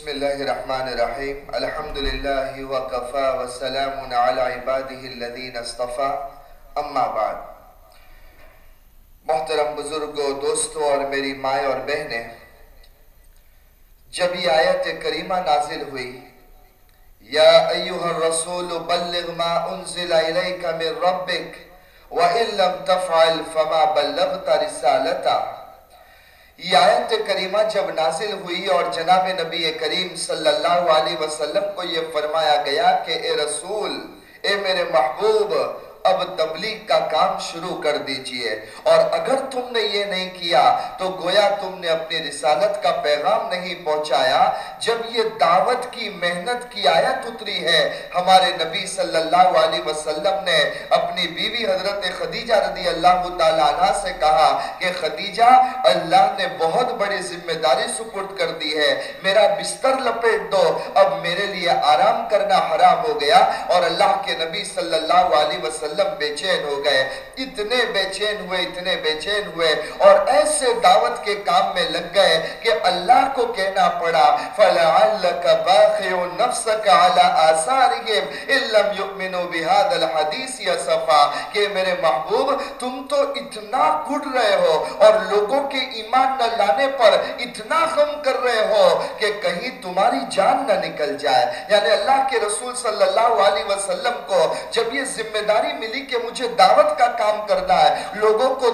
بسم اللہ الرحمن الرحیم الحمدللہ وقفا وسلام علی عبادہ الذین اصطفا اما بعد. محترم بزرگوں دوستوں اور میری مائیں اور بہنیں، جب یہ آیت کریمہ نازل ہوئی، یا ایوہ الرسول بلغ ما انزل الیک من ربک، وَإِن لَمْ تَفْعَلْ فَمَا بَلَّغْتَ رِسَالَتَا. یہ آیت کریمہ جب نازل ہوئی اور جناب نبی کریم صلی اللہ علیہ وسلم کو یہ فرمایا گیا کہ اے رسول، اے میرے محبوب اب تبلیغ کا کام شروع کر دیجیے۔ اور اگر تم نے یہ نہیں کیا، تو گویا تم نے اپنی رسالت کا پیغام نہیں پہنچایا۔ جب یہ دعوت کی محنت کی آیت اتری ہے، ہمارے نبی صلی اللہ علیہ وسلم نے اپنی بیوی حضرت خدیجہ رضی اللہ تعالیٰ عنہ سے کہا کہ خدیجہ، اللہ نے بہت بڑی ذمہ داری سپرد کر دی ہے۔ میرا بستر لپیٹ دو، اب میرے لیے آرام کرنا حرام ہو گیا۔ اور اللہ کے نبی صلی اللہ علیہ وسلم وسلم بے چین ہو گئے، اتنے بے چین ہوئے، اتنے بے چین ہوئے، اور ایسے دعوت کے کام میں لگ گئے کہ اللہ کو کہنا پڑا، فَلَعَلَّكَ بَاخِعُ نَفْسَكَ عَلَىٰ آثَارِهِمْ اِلَّمْ يُؤْمِنُوا بِهَذَا الْحَدِيثِ يَصَفَا کہ میرے محبوب، تم تو اتنا گھڑ رہے ہو، اور لوگوں کے ایمان نہ لانے پر اتنا غم کر رہے ہو کہ کہیں تمہاری جان نہ نکل جائے۔ یعنی اللہ کے رسول صلی اللہ علیہ وسلم کو جب یہ ذمہ داری ملی کہ مجھے دعوت کا کام کرنا ہے، لوگوں کو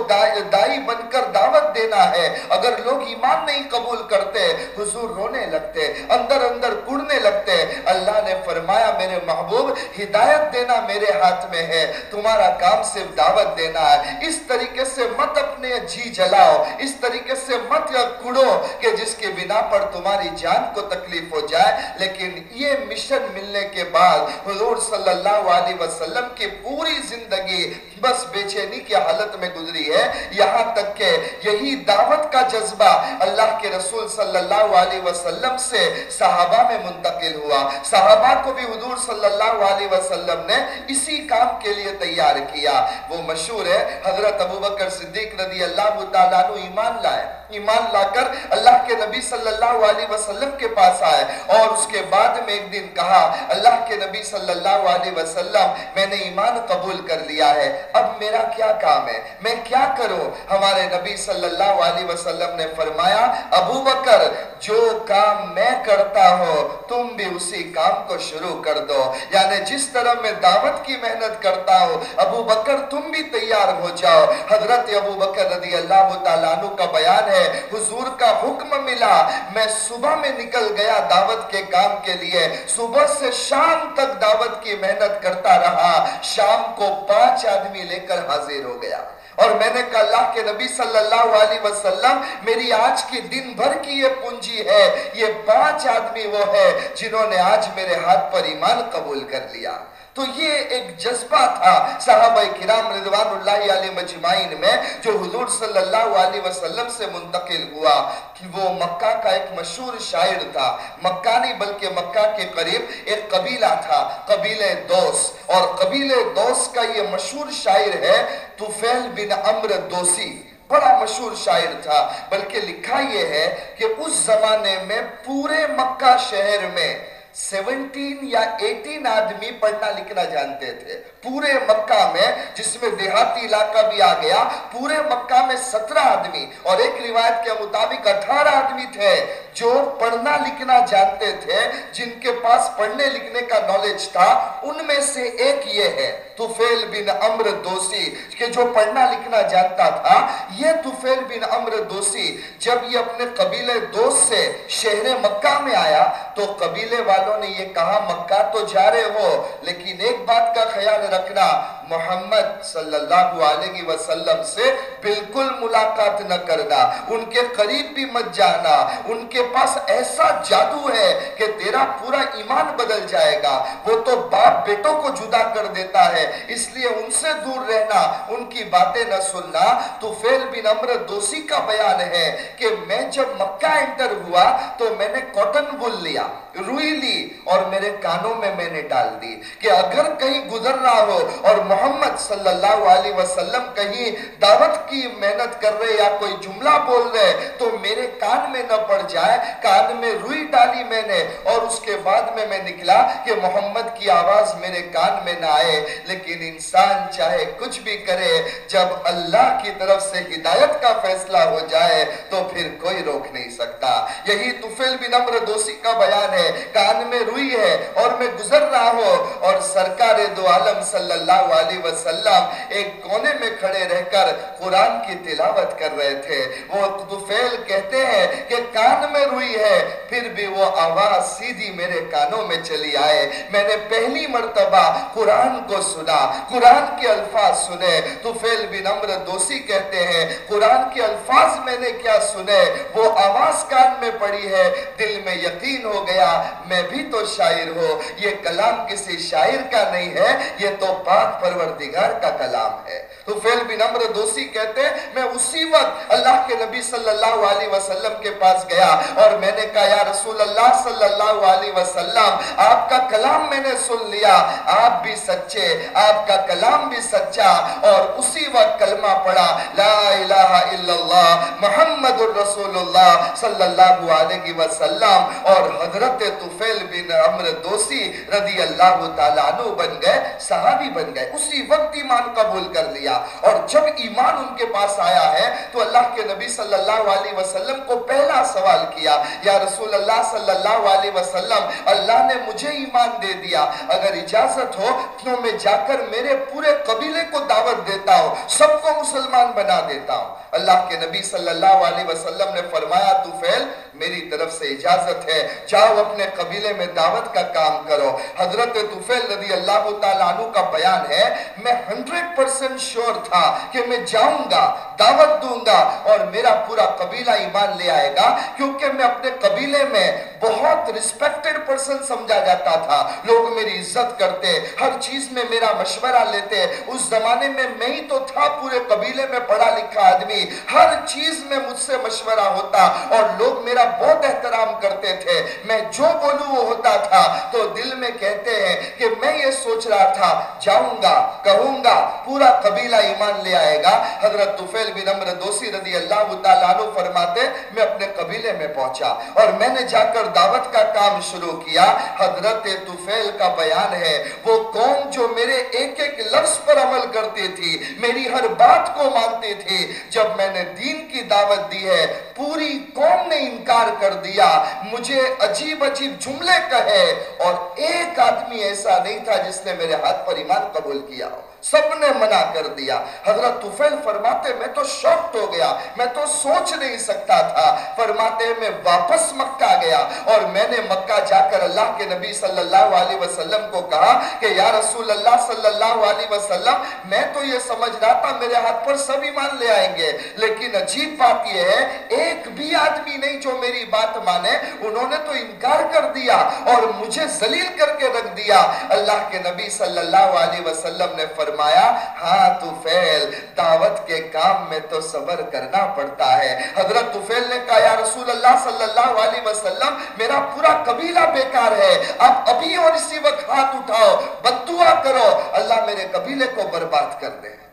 دائی بن کر دعوت دینا ہے۔ اگر لوگ ایمان نہیں قبول کرتے، حضور رونے لگتے، اندر اندر کڑنے لگتے۔ اللہ نے فرمایا، میرے محبوب، ہدایت دینا میرے ہاتھ میں ہے۔ تمہارا کام صرف دعوت دینا ہے۔ اس طریقے سے مت اپنے جی جلاؤ۔ اس طریقے سے مت کڑو کہ جس کے بنا پر تمہاری جان کو تکلیف ہو جائے۔ لیکن یہ مشن ملنے کے بعد حضور صلی اللہ علیہ وسلم کے پوری زندگی بس بے چینی کی حالت میں گزری ہے۔ یہاں تک کہ یہی دعوت کا جذبہ اللہ کے رسول صلی اللہ علیہ وسلم سے صحابہ میں منتقل ہوا۔ صحابہ کو بھی حضور صلی اللہ علیہ وسلم نے اسی کام کے لیے تیار کیا۔ وہ مشہور ہے، حضرت ابو بکر صدیق رضی اللہ تعالیٰ عنہ ایمان لائے۔ ایمان لا کر اللہ کے نبی صلی اللہ علیہ وسلم کے پاس آئے۔ اور اس کے بعد میں ایک دن کہا، اللہ کے نبی صلی اللہ علیہ وسلم، میں نے ایمان قبول کر لیا ہے۔ اب میرا کیا کام ہے؟ میں کیا کروں؟ ہمارے نبی صلی اللہ علیہ وسلم نے فرمایا، ابو بکر، جو کام میں کرتا ہوں تم بھی اسی کام کو شروع کر دو۔ یعنی جس طرح میں دعوت کی محنت کرتا ہوں، ابو بکر، تم بھی تیار ہو جاؤ۔ حضرت ابو بکر رضی اللہ تعالیٰ عنہ کا بیان ہے، حضور کا حکم ملا۔ میں صبح میں نکل گیا دعوت کے کام کے لیے۔ صبح سے شام تک دعوت کی محنت کرتا رہا۔ شام کو پانچ آدمی لے کر حاضر ہو گیا۔ اور میں نے کہا، اللہ کے نبی صلی اللہ علیہ وسلم، میری آج کی دن بھر کی یہ پونجی ہے، یہ پانچ آدمی وہ ہے جنہوں نے آج میرے ہاتھ پر ایمان قبول کر لیا۔ تو یہ ایک جذبہ تھا صحابہ کرام رضوان اللہ علیہ مجمعین میں جو حضور صلی اللہ علیہ وسلم سے منتقل ہوا کہ وہ مکہ کا ایک مشہور شاعر تھا۔ مکہ نہیں بلکہ مکہ کے قریب ایک قبیلہ تھا قبیل دوس۔ اور قبیل دوس کا یہ مشہور شاعر ہے توفیل بن عمر دوسی۔ بڑا مشہور شاعر تھا، بلکہ لکھا یہ ہے کہ اس زمانے میں پورے مکہ شہر میں سیونٹین یا ایٹین آدمی پڑھنا لکھنا جانتے تھے۔ پورے مکہ میں، جس میں دیہاتی علاقہ بھی آ گیا، پورے مکہ میں سترہ آدمی اور ایک روایت کے مطابق اٹھارہ آدمی تھے۔ جو پڑھنا لکھنا جانتے تھے جن کے پاس پڑھنے لکھنے کا نالج تھا ان میں سے ایک یہ ہے توفیل بن عمر دوسی کہ جو پڑھنا لکھنا جانتا تھا یہ توفیل بن عمر دوسی جب یہ اپنے قبیلے دوست سے شہر مکہ میں آیا تو قبیلے والوں نے یہ کہا مکہ تو جا رہے ہو لیکن ایک بات کا خیال رکھنا محمد صلی اللہ علیہ وسلم سے بالکل ملاقات نہ کرنا، ان کے قریب بھی مت جانا، ان کے پاس ایسا جادو ہے کہ تیرا پورا ایمان بدل جائے گا۔ وہ تو باپ بیٹوں کو جدا کر دیتا ہے، اس لیے ان سے دور رہنا، ان کی باتیں نہ سننا۔ تو فیل بن عمر دوسی کا بیان ہے کہ میں جب مکہ انٹر ہوا تو میں نے کٹن بل لیا، روئی لی اور میرے کانوں میں میں نے ڈال دی کہ اگر کہیں گزر رہا ہو اور محمد محمد صلی اللہ علیہ وسلم کہیں دعوت کی محنت کر رہے یا کوئی جملہ بول رہے تو میرے کان میں نہ پڑ جائے، کان میں روئی ڈالی میں نے اور اس کے بعد میں میں نکلا کہ محمد کی آواز میرے کان میں نہ آئے۔ لیکن انسان چاہے کچھ بھی کرے، جب اللہ کی طرف سے ہدایت کا فیصلہ ہو جائے تو پھر کوئی روک نہیں سکتا۔ یہی تفیل بن امر دوسی کا بیان ہے، کان میں روئی ہے اور میں گزر رہا ہوں اور سرکار دو عالم صلی اللہ علیہ علیہ وسلم ایک کونے میں کھڑے رہ کر قرآن کی تلاوت کر رہے تھے۔ وہ تفیل کہتے ہیں کہ کان میں روئی ہے، پھر بھی وہ آواز سیدھی میرے کانوں میں چلی آئے۔ میں نے پہلی مرتبہ قرآن کو سنا، قرآن کے الفاظ سنے۔ تفیل بن امر دوسی کہتے ہیں، قرآن کے الفاظ میں نے کیا سنے؟ وہ آواز کان میں پڑی ہے، دل میں یقین ہو گیا، میں بھی تو شاعر ہو یہ کلام کسی شاعر کا نہیں ہے، یہ تو پاک پر پروردگار کا کلام ہے۔ تو فیل بن امر دوسی کہتے ہیں، میں اسی وقت اللہ کے نبی صلی اللہ علیہ وسلم کے پاس گیا اور میں نے کہا، یا رسول اللہ صلی اللہ علیہ وسلم، آپ کا کلام میں نے سن لیا، آپ بھی سچے، آپ کا کلام بھی سچا۔ اور اسی وقت کلمہ پڑا لا الہ الا اللہ، محمد الرسول اللہ صلی اللہ علیہ وسلم۔ اور حضرت تفیل بن عمر دوسی رضی اللہ تعالیٰ عنہ بن گئے، صحابی بن گئے۔ اس اسی وقت ایمان قبول کر لیا۔ اور جب ایمان ان کے پاس آیا ہے، تو اللہ کے نبی صلی اللہ علیہ وسلم کو پہلا سوال کیا، یا رسول اللہ صلی اللہ علیہ وسلم، اللہ نے مجھے ایمان دے دیا۔ اگر اجازت ہو تو میں جا کر میرے پورے قبیلے کو دعوت دیتا ہوں، سب کو مسلمان بنا دیتا ہوں۔ اللہ کے نبی صلی اللہ علیہ وسلم نے فرمایا، تو فیل میری طرف سے اجازت ہے۔ جاؤ اپنے قبیلے میں دعوت کا کام کرو۔ حضرت توفیل رضی اللہ تعالیٰ عنہ کا بیان ہے میں ہنڈریڈ پرسنٹ شور تھا کہ میں جاؤں گا، دعوت دوں گا اور میرا پورا قبیلہ ایمان لے آئے گا، کیونکہ میں اپنے قبیلے میں بہت رسپیکٹڈ پرسن سمجھا جاتا تھا۔ لوگ میری عزت کرتے، ہر چیز میں میرا مشورہ لیتے۔ اس زمانے میں میں ہی تو تھا پورے قبیلے میں پڑھا لکھا آدمی۔ ہر چیز میں مجھ سے مشورہ ہوتا اور لوگ میرا بہت احترام کرتے تھے۔ میں جو بولوں وہ ہوتا تھا۔ تو دل میں کہتے ہیں کہ میں یہ سوچ رہا تھا، جاؤں گا۔ کہوں گا، پورا قبیلہ ایمان لے آئے گا۔ حضرت طفیل بن عمر دوسی رضی اللہ تعالیٰ عنہ فرماتے، میں اپنے قبیلے میں پہنچا اور میں نے جا کر دعوت کا کام شروع کیا۔ حضرت طفیل کا بیان ہے، وہ قوم جو میرے ایک ایک لفظ پر عمل کرتی تھی، میری ہر بات کو مانتی تھی۔ جب میں نے دین کی دعوت دی ہے، پوری قوم نے انکار کر دیا۔ مجھے عجیب عجیب جملے کہے اور ایک آدمی ایسا نہیں تھا جس نے میرے ہاتھ پر ایمان قبول کیا ہو سب نے منع کر دیا۔ حضرت طفیل فرماتے، میں تو شوکت ہو گیا، میں تو سوچ نہیں سکتا تھا۔ فرماتے، میں واپس مکہ گیا اور میں نے مکہ جا کر اللہ کے نبی صلی اللہ علیہ وسلم کو کہا کہ، یا رسول اللہ صلی اللہ علیہ وسلم، میں تو یہ سمجھ رہا تھا، میرے ہاتھ پر سب ایمان لے آئیں گے۔ لیکن عجیب بات یہ ہے، ایک بھی آدمی نہیں جو میری بات مانے۔ انہوں نے تو انکار کر دیا اور مجھے ذلیل کر کے رکھ دیا۔ اللہ کے نبی صلی اللہ علیہ وسلم نے فرمایا فرمایا ہاں توفیل دعوت کے کام میں تو صبر کرنا پڑتا ہے۔ حضرت توفیل نے کہا، یا رسول اللہ صلی اللہ علیہ وسلم، میرا پورا قبیلہ بیکار ہے۔ اب ابھی اور اسی وقت ہاتھ اٹھاؤ بدعا کرو۔ اللہ میرے قبیلے کو برباد کر دے۔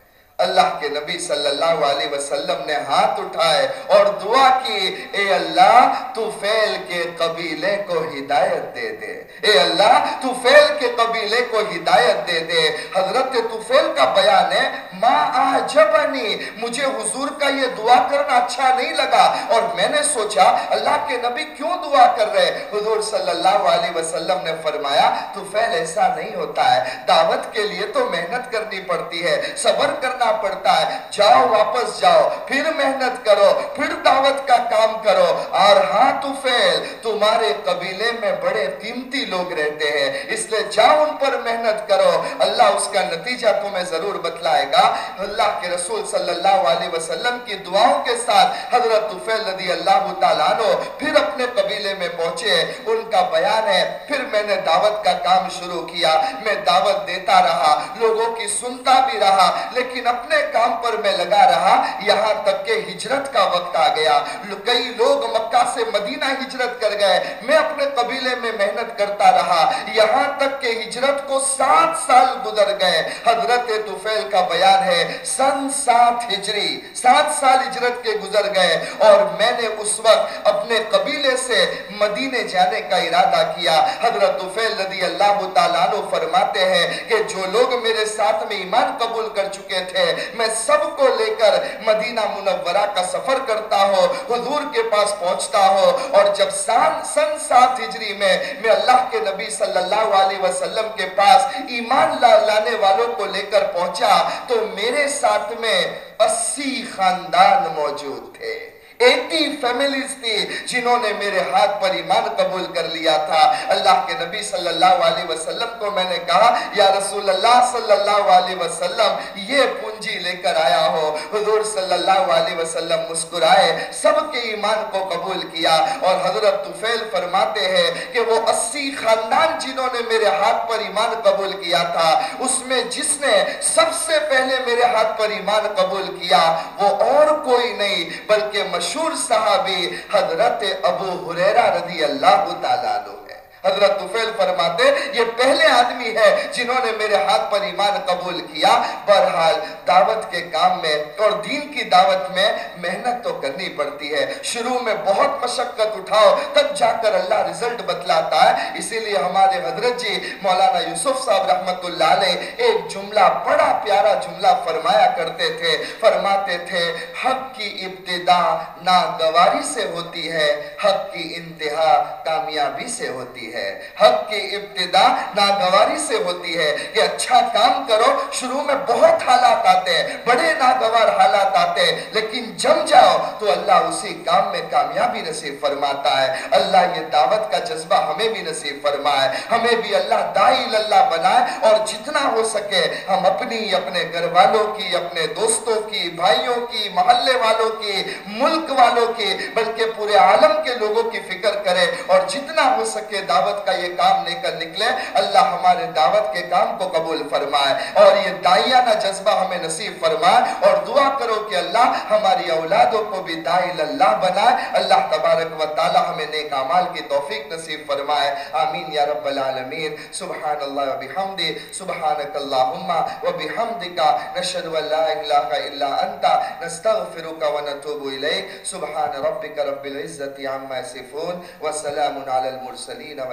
اللہ کے نبی صلی اللہ علیہ وسلم نے ہاتھ اٹھائے اور دعا کی، اے اللہ، تو فیل کے قبیلے کو ہدایت دے دے۔ اے اللہ، تو فیل کے قبیلے کو ہدایت دے دے۔ حضرت تو فیل کا بیان ہے ما آجبنی مجھے حضور کا یہ دعا کرنا اچھا نہیں لگا۔ اور میں نے سوچا، اللہ کے نبی کیوں دعا کر رہے؟ حضور صلی اللہ علیہ وسلم نے فرمایا، تو فیل ایسا نہیں ہوتا ہے۔ دعوت کے لیے تو محنت کرنی پڑتی ہے، صبر کرنا کرنا پڑتا ہے۔ جاؤ واپس جاؤ۔ پھر محنت کرو۔ پھر دعوت کا کام کرو۔ اور ہاں تو فیل، تمہارے قبیلے میں بڑے قیمتی لوگ رہتے ہیں۔ اس لیے جاؤ ان پر محنت کرو۔ اللہ اس کا نتیجہ تمہیں ضرور بتلائے گا۔ اللہ کے رسول صلی اللہ علیہ وسلم کی دعاؤں کے ساتھ حضرت فیل رضی اللہ تعالیٰ عنہ پھر اپنے قبیلے میں پہنچے۔ ان کا بیان ہے۔ پھر میں نے دعوت کا کام شروع کیا۔ میں دعوت دیتا رہا۔ لوگوں کی سنتا بھی رہا۔ لیکن اپنے کام پر میں لگا رہا، یہاں تک کہ ہجرت کا وقت آ گیا۔ کئی لوگ مکہ سے مدینہ ہجرت کر گئے۔ میں اپنے قبیلے میں محنت کرتا رہا۔ یہاں تک کہ ہجرت کو سات سال گزر گئے۔ حضرت توفیل کا بیان ہے، سن سات ہجری، سات سال ہجرت کے گزر گئے۔ اور میں نے اس وقت اپنے قبیلے سے مدینے جانے کا ارادہ کیا۔ حضرت توفیل رضی اللہ تعالیٰ عنہ فرماتے ہیں کہ جو لوگ میرے ساتھ میں ایمان قبول کر چکے تھے میں سب کو لے کر مدینہ منورہ کا سفر کرتا ہو حضور کے پاس پہنچتا ہو اور جب سان سن سات ہجری میں میں اللہ کے نبی صلی اللہ علیہ وسلم کے پاس ایمان لانے والوں کو لے کر پہنچا تو میرے ساتھ میں اسی خاندان موجود تھے۔ ایٹی فیملیز تھی جنہوں نے میرے ہاتھ پر ایمان قبول کر لیا تھا۔ اللہ کے نبی صلی اللہ علیہ وسلم کو میں نے کہا، یا رسول اللہ صلی اللہ علیہ وسلم، یہ پونجی لے کر آیا ہو۔ حضور صلی اللہ علیہ وسلم مسکرائے، سب کے ایمان کو قبول کیا۔ اور حضرت طفیل فرماتے ہیں کہ وہ اسی خاندان جنہوں نے میرے ہاتھ پر ایمان قبول کیا تھا، اس میں جس نے سب سے پہلے میرے ہاتھ پر ایمان قبول کیا، وہ اور کوئی نہیں، بلکہ مشہور صحابی حضرت ابو حریرہ رضی اللہ تعالیٰ لو حضرت طفیل فرماتے یہ پہلے آدمی ہے جنہوں نے میرے ہاتھ پر ایمان قبول کیا۔ برحال دعوت کے کام میں اور دین کی دعوت میں محنت تو کرنی پڑتی ہے۔ شروع میں بہت مشقت اٹھاؤ، تب جا کر اللہ رزلٹ بتلاتا ہے۔ اسی لیے ہمارے حضرت جی مولانا یوسف صاحب رحمت اللہ علیہ ایک جملہ، بڑا پیارا جملہ فرمایا کرتے تھے۔ فرماتے تھے، حق کی ابتدا ناگواری سے ہوتی ہے، حق کی انتہا کامیابی سے ہوتی ہے۔ ہے۔ حق کی ابتدا ناگواری سے ہوتی ہے۔ کہ اچھا کام کرو، شروع میں بہت حالات آتے ہیں، بڑے ناگوار حالات آتے ہیں، لیکن جم جاؤ تو اللہ اسی کام میں کامیابی نصیب فرماتا ہے۔ اللہ یہ دعوت کا جذبہ ہمیں بھی نصیب فرمائے۔ ہمیں بھی اللہ دائی اللہ بنائے اور جتنا ہو سکے ہم اپنی، اپنے گھر والوں کی، اپنے دوستوں کی، بھائیوں کی، محلے والوں کی، ملک والوں کی، بلکہ پورے عالم کے لوگوں کی فکر کرے۔ اور جتنا ہو سکے دعوت دعوت کا یہ کام لے کر نکلے، اللہ ہمارے دعوت کے کام کو قبول فرمائے۔ اور یہ دائیانہ جذبہ ہمیں نصیب فرمائے، اور دعا کرو کہ اللہ ہماری اولادوں کو بھی دائل اللہ بنائے۔ اللہ تبارک و تعالی ہمیں نیک عمال کی توفیق نصیب فرمائے۔ آمین یا رب العالمین۔ سبحان اللہ و بحمدی، سبحانک اللہم و بحمدکا نشد و لا الہ الا انتا نستغفرک و نتوب الیک۔ سبحان ربک رب العزت عما صفون و سلام علی المرسلین و